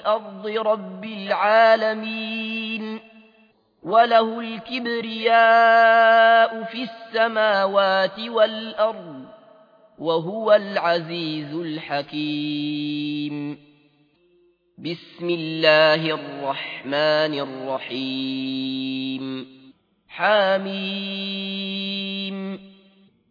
الأرض رب العالمين وله الكبرياء في السماوات والأرض وهو العزيز الحكيم. بسم الله الرحمن الرحيم. حاميم